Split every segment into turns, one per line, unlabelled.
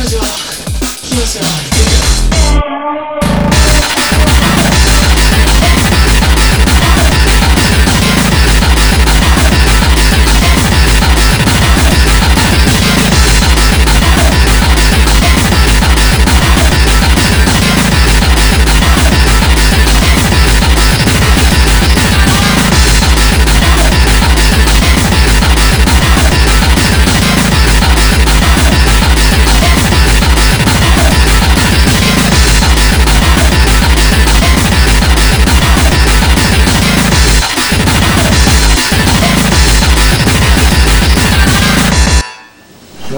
きますよきますよ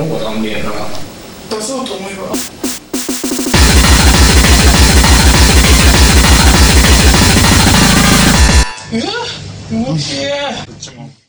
なんかなんな
出そうと思えば。うわ気持ちいい